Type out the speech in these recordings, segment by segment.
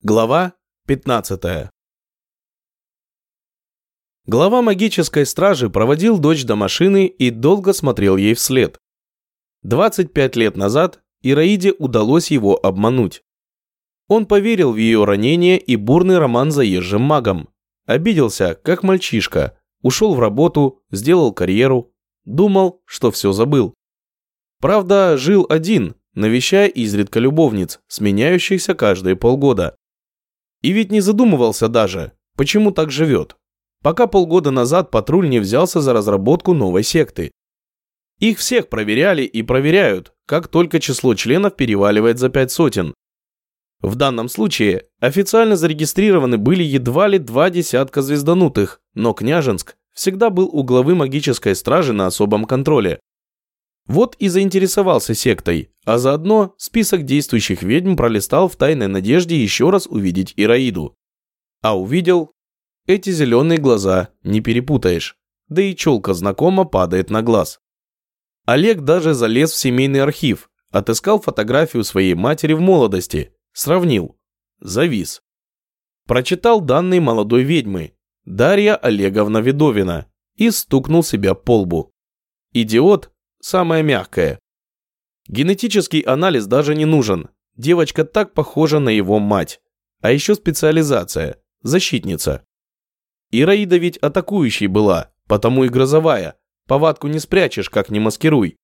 Глава 15 Глава магической стражи проводил дочь до машины и долго смотрел ей вслед. 25 лет назад Ираиде удалось его обмануть. Он поверил в ее ранение и бурный роман заезжим магом. Обиделся, как мальчишка, ушел в работу, сделал карьеру, думал, что все забыл. Правда, жил один, навещая изредка любовниц, сменяющихся каждые полгода. И ведь не задумывался даже, почему так живет. Пока полгода назад патруль не взялся за разработку новой секты. Их всех проверяли и проверяют, как только число членов переваливает за пять сотен. В данном случае официально зарегистрированы были едва ли два десятка звезданутых, но Княжинск всегда был у главы магической стражи на особом контроле. Вот и заинтересовался сектой, а заодно список действующих ведьм пролистал в тайной надежде еще раз увидеть Ираиду. А увидел... Эти зеленые глаза не перепутаешь, да и челка знакомо падает на глаз. Олег даже залез в семейный архив, отыскал фотографию своей матери в молодости, сравнил, завис. Прочитал данные молодой ведьмы, Дарья Олеговна Ведовина, и стукнул себя по лбу. Идиот самое мягкое. Генетический анализ даже не нужен. Девочка так похожа на его мать. А еще специализация – защитница. Ираида ведь атакующей была, потому и грозовая. Повадку не спрячешь, как не маскируй.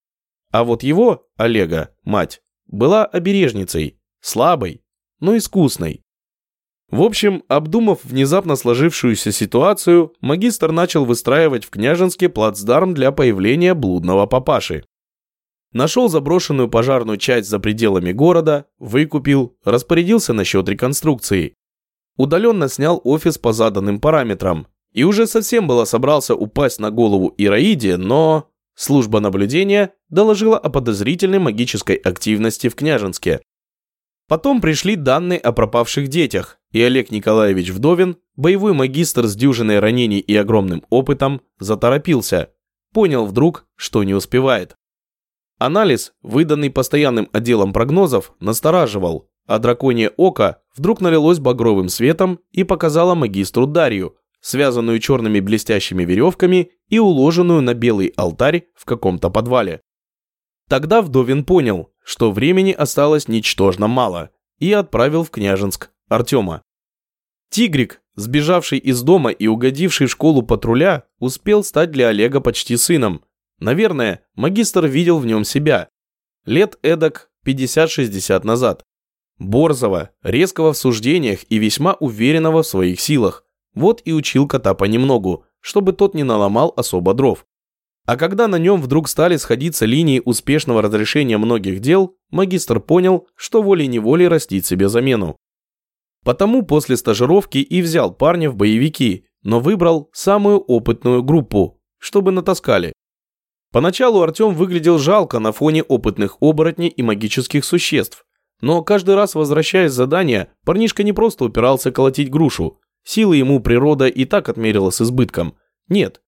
А вот его, Олега, мать, была обережницей, слабой, но искусной. В общем, обдумав внезапно сложившуюся ситуацию, магистр начал выстраивать в Княжинске плацдарм для появления блудного папаши. Нашел заброшенную пожарную часть за пределами города, выкупил, распорядился насчет реконструкции. Удаленно снял офис по заданным параметрам. И уже совсем было собрался упасть на голову Ираиде, но... Служба наблюдения доложила о подозрительной магической активности в Княжинске. Потом пришли данные о пропавших детях, и Олег Николаевич Вдовин, боевой магистр с дюжиной ранений и огромным опытом, заторопился. Понял вдруг, что не успевает. Анализ, выданный постоянным отделом прогнозов, настораживал, а драконье око вдруг налилось багровым светом и показало магистру Дарью, связанную черными блестящими веревками и уложенную на белый алтарь в каком-то подвале. Тогда Вдовин понял, что времени осталось ничтожно мало, и отправил в Княжинск Артема. Тигрик, сбежавший из дома и угодивший в школу патруля, успел стать для Олега почти сыном. Наверное, магистр видел в нем себя. Лет эдак 50-60 назад. Борзого, резкого в суждениях и весьма уверенного в своих силах. Вот и учил кота понемногу, чтобы тот не наломал особо дров. А когда на нем вдруг стали сходиться линии успешного разрешения многих дел, магистр понял, что волей-неволей растить себе замену. Потому после стажировки и взял парня в боевики, но выбрал самую опытную группу, чтобы натаскали. Поначалу Артем выглядел жалко на фоне опытных оборотней и магических существ. Но каждый раз возвращаясь с задания, парнишка не просто упирался колотить грушу. Силы ему природа и так отмерила с избытком. Нет,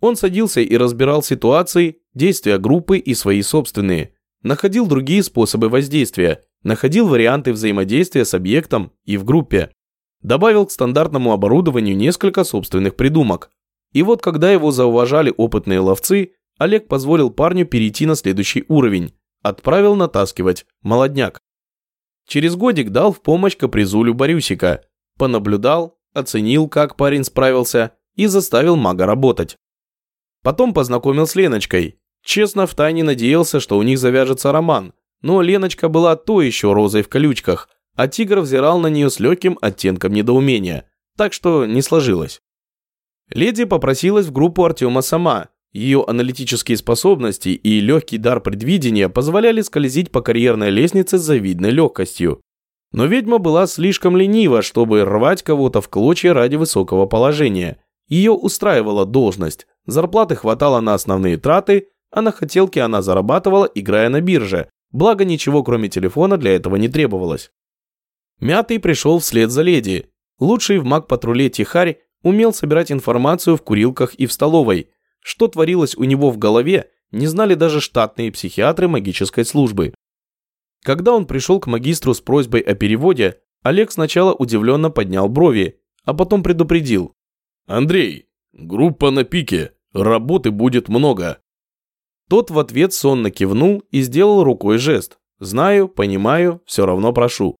он садился и разбирал ситуации, действия группы и свои собственные. Находил другие способы воздействия, находил варианты взаимодействия с объектом и в группе. Добавил к стандартному оборудованию несколько собственных придумок. И вот когда его зауважали опытные ловцы, Олег позволил парню перейти на следующий уровень. Отправил натаскивать молодняк. Через годик дал в помощь капризулю Борюсика. Понаблюдал, оценил, как парень справился и заставил мага работать. Потом познакомил с Леночкой. Честно, втайне надеялся, что у них завяжется роман. Но Леночка была то еще розой в колючках, а тигр взирал на нее с легким оттенком недоумения. Так что не сложилось. Леди попросилась в группу Артема сама. Ее аналитические способности и легкий дар предвидения позволяли скользить по карьерной лестнице с завидной легкостью. Но ведьма была слишком ленива, чтобы рвать кого-то в клочья ради высокого положения. Ее устраивала должность, Зарплаты хватало на основные траты, а на хотелке она зарабатывала, играя на бирже, благо ничего кроме телефона для этого не требовалось. Мятый пришел вслед за леди. Лучший в маг-патруле Тихарь умел собирать информацию в курилках и в столовой. Что творилось у него в голове, не знали даже штатные психиатры магической службы. Когда он пришел к магистру с просьбой о переводе, Олег сначала удивленно поднял брови, а потом предупредил. «Андрей, группа на пике, работы будет много». Тот в ответ сонно кивнул и сделал рукой жест. «Знаю, понимаю, все равно прошу».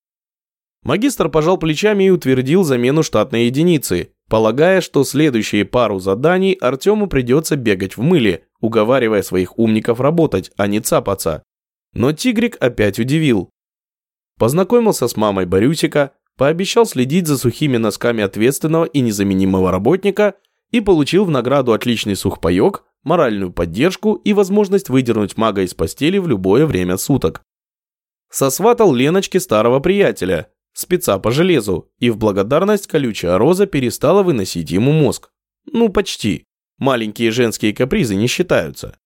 Магистр пожал плечами и утвердил замену штатной единицы, полагая, что следующие пару заданий Артему придется бегать в мыле, уговаривая своих умников работать, а не цапаться. Но Тигрик опять удивил. Познакомился с мамой Борютика, пообещал следить за сухими носками ответственного и незаменимого работника и получил в награду отличный сухпайок, моральную поддержку и возможность выдернуть мага из постели в любое время суток. Сосватал Леночке старого приятеля, спеца по железу, и в благодарность колючая роза перестала выносить ему мозг. Ну, почти. Маленькие женские капризы не считаются.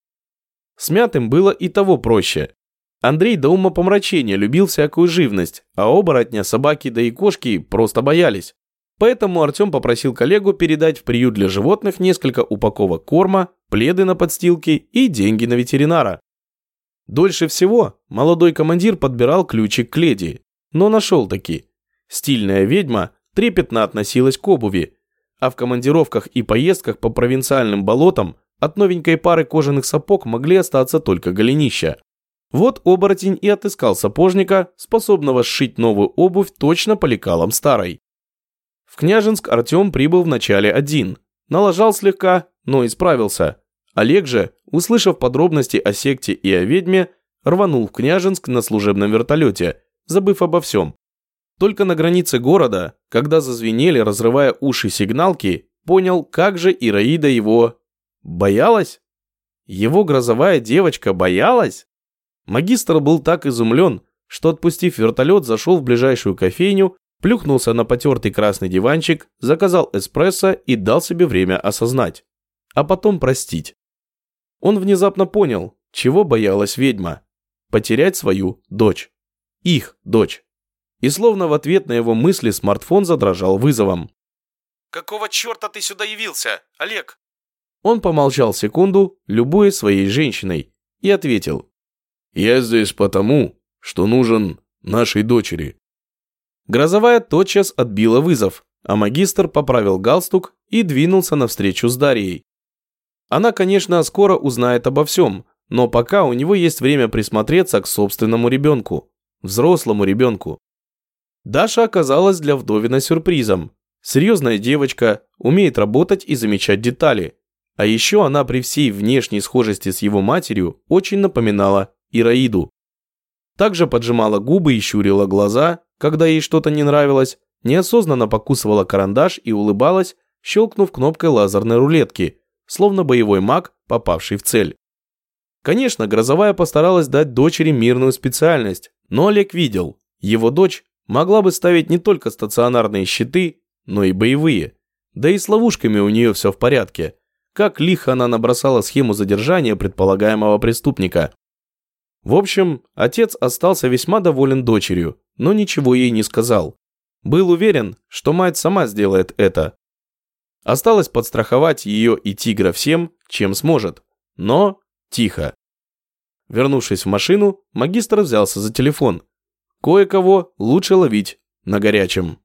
Смятым было и того проще. Андрей до ума помрачения любил всякую живность, а оборотня, собаки да и кошки просто боялись. Поэтому Артем попросил коллегу передать в приют для животных несколько упаковок корма, пледы на подстилке и деньги на ветеринара. Дольше всего молодой командир подбирал ключик к леди, но нашел таки. Стильная ведьма трепетно относилась к обуви, а в командировках и поездках по провинциальным болотам от новенькой пары кожаных сапог могли остаться только голенища. Вот оборотень и отыскал сапожника, способного сшить новую обувь точно по лекалам старой. В Княжинск Артем прибыл в начале один. Налажал слегка, но исправился. Олег же, услышав подробности о секте и о ведьме, рванул в Княжинск на служебном вертолете, забыв обо всем. Только на границе города, когда зазвенели, разрывая уши сигналки, понял, как же Ираида его... Боялась? Его грозовая девочка боялась? Магистр был так изумлен, что, отпустив вертолет, зашел в ближайшую кофейню, плюхнулся на потертый красный диванчик, заказал эспрессо и дал себе время осознать. А потом простить. Он внезапно понял, чего боялась ведьма. Потерять свою дочь. Их дочь и словно в ответ на его мысли смартфон задрожал вызовом. «Какого черта ты сюда явился, Олег?» Он помолчал секунду, любуя своей женщиной, и ответил. «Я здесь потому, что нужен нашей дочери». Грозовая тотчас отбила вызов, а магистр поправил галстук и двинулся навстречу с Дарьей. Она, конечно, скоро узнает обо всем, но пока у него есть время присмотреться к собственному ребенку, взрослому ребенку. Даша оказалась для Вдовина сюрпризом. Серьезная девочка, умеет работать и замечать детали. А еще она при всей внешней схожести с его матерью очень напоминала Ираиду. Также поджимала губы и щурила глаза, когда ей что-то не нравилось, неосознанно покусывала карандаш и улыбалась, щелкнув кнопкой лазерной рулетки, словно боевой маг, попавший в цель. Конечно, Грозовая постаралась дать дочери мирную специальность, но Олег видел, его дочь могла бы ставить не только стационарные щиты, но и боевые. Да и с ловушками у нее все в порядке. Как лихо она набросала схему задержания предполагаемого преступника. В общем, отец остался весьма доволен дочерью, но ничего ей не сказал. Был уверен, что мать сама сделает это. Осталось подстраховать ее и тигра всем, чем сможет. Но тихо. Вернувшись в машину, магистр взялся за телефон – Кое-кого лучше ловить на горячем.